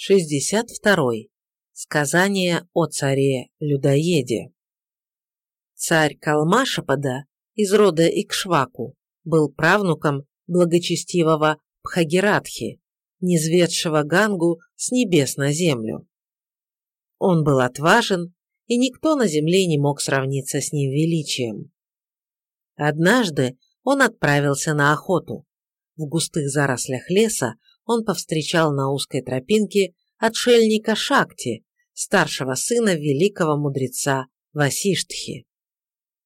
62. Сказание о царе-людоеде. Царь Калмашапада из рода Икшваку был правнуком благочестивого Пхагиратхи, низведшего Гангу с небес на землю. Он был отважен, и никто на земле не мог сравниться с ним величием. Однажды он отправился на охоту. В густых зарослях леса он повстречал на узкой тропинке отшельника Шакти, старшего сына великого мудреца Васиштхи.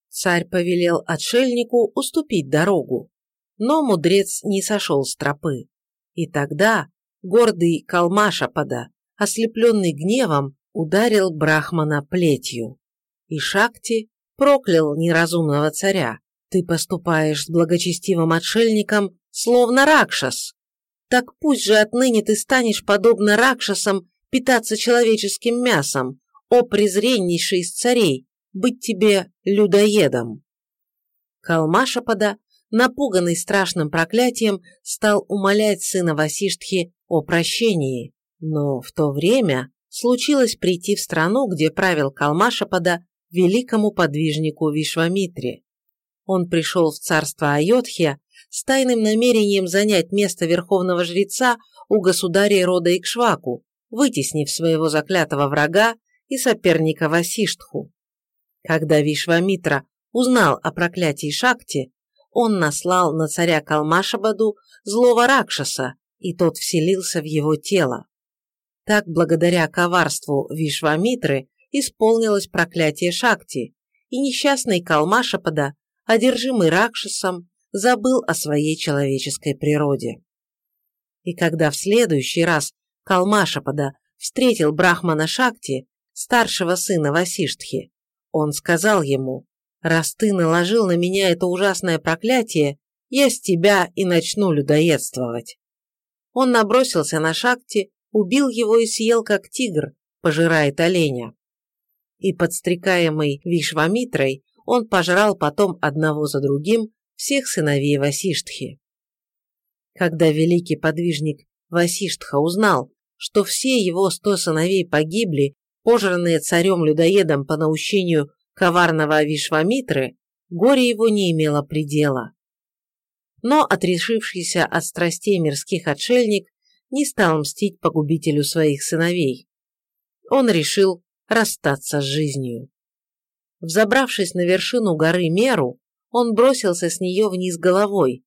Царь повелел отшельнику уступить дорогу, но мудрец не сошел с тропы. И тогда гордый Калмашапада, ослепленный гневом, ударил Брахмана плетью. И Шакти проклял неразумного царя. «Ты поступаешь с благочестивым отшельником, словно Ракшас так пусть же отныне ты станешь, подобно ракшасам, питаться человеческим мясом, о презреннейший из царей, быть тебе людоедом. Калмашапада, напуганный страшным проклятием, стал умолять сына Васиштхи о прощении, но в то время случилось прийти в страну, где правил Калмашапада великому подвижнику Вишвамитре. Он пришел в царство Айодхия с тайным намерением занять место верховного жреца у государей рода Икшваку, вытеснив своего заклятого врага и соперника Васиштху. Когда Вишвамитра узнал о проклятии Шакти, он наслал на царя Калмашабаду злого Ракшаса, и тот вселился в его тело. Так, благодаря коварству Вишвамитры, исполнилось проклятие Шакти, и несчастный Калмашапада, одержимый Ракшасом, забыл о своей человеческой природе. И когда в следующий раз Калмашапада встретил Брахмана Шакти, старшего сына Васиштхи, он сказал ему, «Раз ты наложил на меня это ужасное проклятие, я с тебя и начну людоедствовать». Он набросился на Шакти, убил его и съел, как тигр, пожирает оленя. И подстрекаемый Вишвамитрой, он пожрал потом одного за другим всех сыновей Васиштхи. Когда великий подвижник Васиштха узнал, что все его сто сыновей погибли, пожранные царем-людоедом по наущению коварного Вишвамитры, горе его не имело предела. Но отрешившийся от страстей мирских отшельник не стал мстить погубителю своих сыновей. Он решил расстаться с жизнью. Взобравшись на вершину горы Меру, он бросился с нее вниз головой,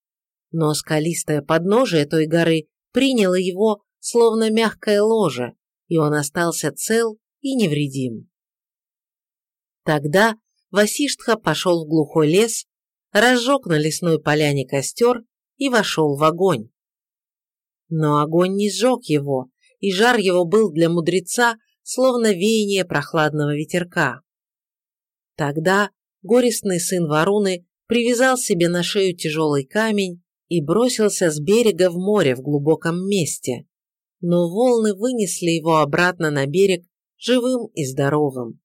но скалистое подножие той горы приняло его, словно мягкое ложе, и он остался цел и невредим. Тогда Васиштха пошел в глухой лес, разжег на лесной поляне костер и вошел в огонь. Но огонь не сжег его, и жар его был для мудреца словно веяние прохладного ветерка. Тогда горестный сын Варуны привязал себе на шею тяжелый камень и бросился с берега в море в глубоком месте. Но волны вынесли его обратно на берег живым и здоровым.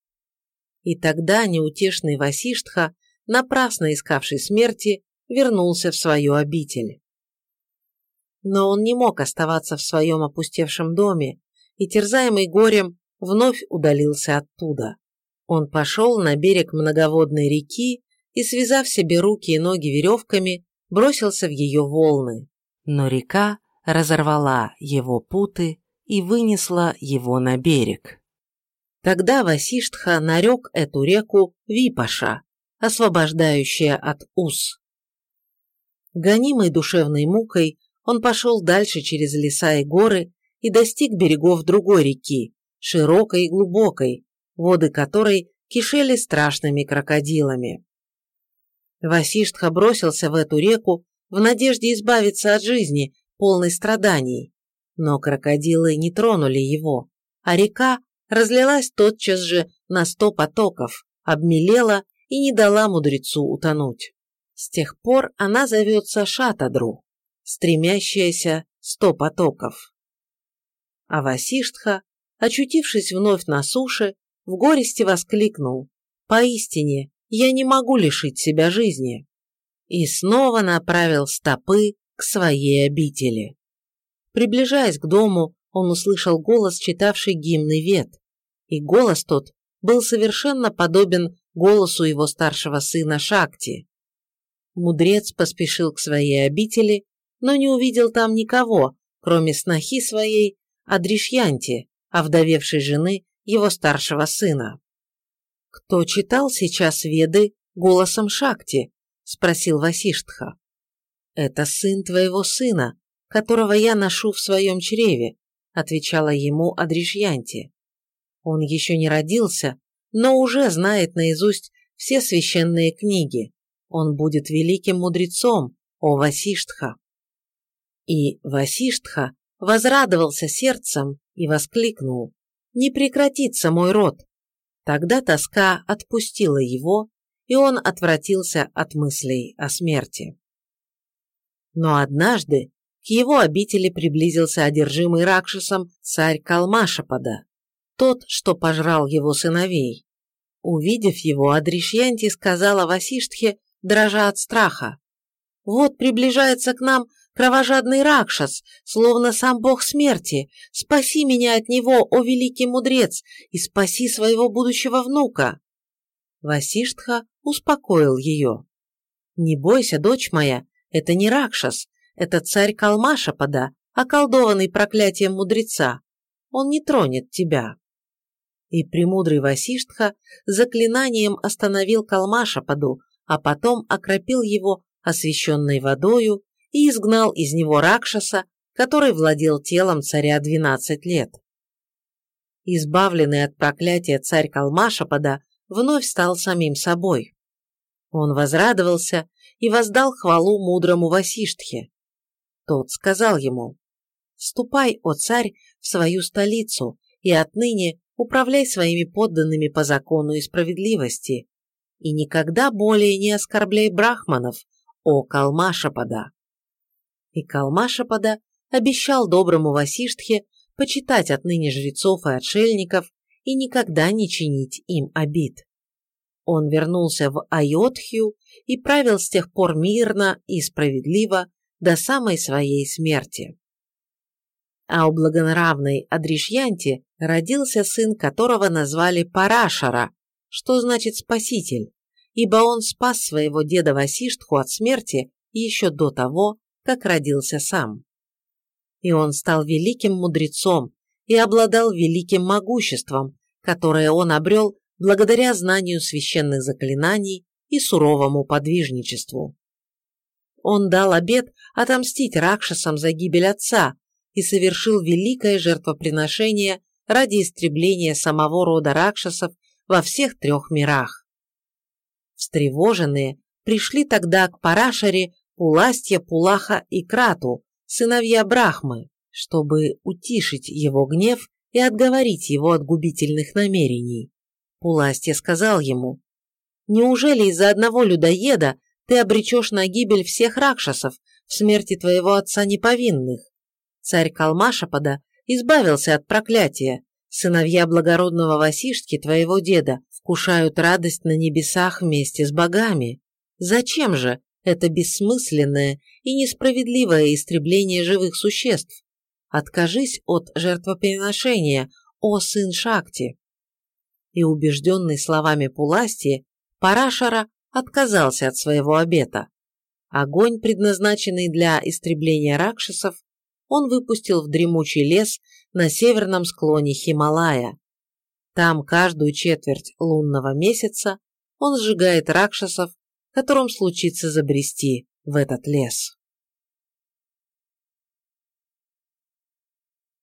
И тогда неутешный Васиштха, напрасно искавший смерти, вернулся в свою обитель. Но он не мог оставаться в своем опустевшем доме, и, терзаемый горем, вновь удалился оттуда. Он пошел на берег многоводной реки и, связав себе руки и ноги веревками, бросился в ее волны. Но река разорвала его путы и вынесла его на берег. Тогда Васиштха нарек эту реку Випаша, освобождающая от уз. Гонимый душевной мукой, он пошел дальше через леса и горы и достиг берегов другой реки, широкой и глубокой, воды которой кишели страшными крокодилами. Васиштха бросился в эту реку в надежде избавиться от жизни, полной страданий. Но крокодилы не тронули его, а река разлилась тотчас же на сто потоков, обмелела и не дала мудрецу утонуть. С тех пор она зовется Шатадру, стремящаяся сто потоков. А Васиштха, очутившись вновь на суше, в горести воскликнул «Поистине, я не могу лишить себя жизни. И снова направил стопы к своей обители. Приближаясь к дому, он услышал голос, читавший гимны Вет, и голос тот был совершенно подобен голосу его старшего сына Шакти. Мудрец поспешил к своей обители, но не увидел там никого, кроме снохи своей Адришьянти, овдовевшей жены его старшего сына. «Кто читал сейчас Веды голосом Шакти?» – спросил Васиштха. «Это сын твоего сына, которого я ношу в своем чреве», – отвечала ему Адришьянти. «Он еще не родился, но уже знает наизусть все священные книги. Он будет великим мудрецом, о Васиштха». И Васиштха возрадовался сердцем и воскликнул «Не прекратится мой род!» Тогда тоска отпустила его, и он отвратился от мыслей о смерти. Но однажды к его обители приблизился одержимый Ракшисом царь Калмашапада, тот, что пожрал его сыновей. Увидев его, Адришьянти сказала Васиштхе, дрожа от страха, «Вот приближается к нам кровожадный Ракшас, словно сам бог смерти. Спаси меня от него, о великий мудрец, и спаси своего будущего внука!» Васиштха успокоил ее. «Не бойся, дочь моя, это не Ракшас, это царь Калмашапада, околдованный проклятием мудреца. Он не тронет тебя». И премудрый Васиштха заклинанием остановил Калмашападу, а потом окропил его освященной водою и изгнал из него Ракшаса, который владел телом царя 12 лет. Избавленный от проклятия царь Калмашапада вновь стал самим собой. Он возрадовался и воздал хвалу мудрому Васиштхе. Тот сказал ему, «Ступай, о царь, в свою столицу и отныне управляй своими подданными по закону и справедливости, и никогда более не оскорбляй брахманов, о Калмашапада и Калмашапада обещал доброму Васиштхе почитать отныне жрецов и отшельников и никогда не чинить им обид. Он вернулся в Айотхью и правил с тех пор мирно и справедливо до самой своей смерти. А у благонравной Адришьянти родился сын, которого назвали Парашара, что значит «спаситель», ибо он спас своего деда Васиштху от смерти еще до того, как родился сам. И он стал великим мудрецом и обладал великим могуществом, которое он обрел благодаря знанию священных заклинаний и суровому подвижничеству. Он дал обет отомстить Ракшасам за гибель отца и совершил великое жертвоприношение ради истребления самого рода Ракшасов во всех трех мирах. Встревоженные пришли тогда к Парашаре Пуластья, Пулаха и Крату, сыновья Брахмы, чтобы утишить его гнев и отговорить его от губительных намерений. Пуластья сказал ему, «Неужели из-за одного людоеда ты обречешь на гибель всех ракшасов в смерти твоего отца неповинных? Царь Калмашапада избавился от проклятия, сыновья благородного Васиштки, твоего деда, вкушают радость на небесах вместе с богами. Зачем же, это бессмысленное и несправедливое истребление живых существ. Откажись от жертвоприношения, о сын Шакти. И убежденный словами Пуласти, Парашара отказался от своего обета. Огонь, предназначенный для истребления ракшасов, он выпустил в дремучий лес на северном склоне Хималая. Там каждую четверть лунного месяца он сжигает ракшасов которым случится забрести в этот лес.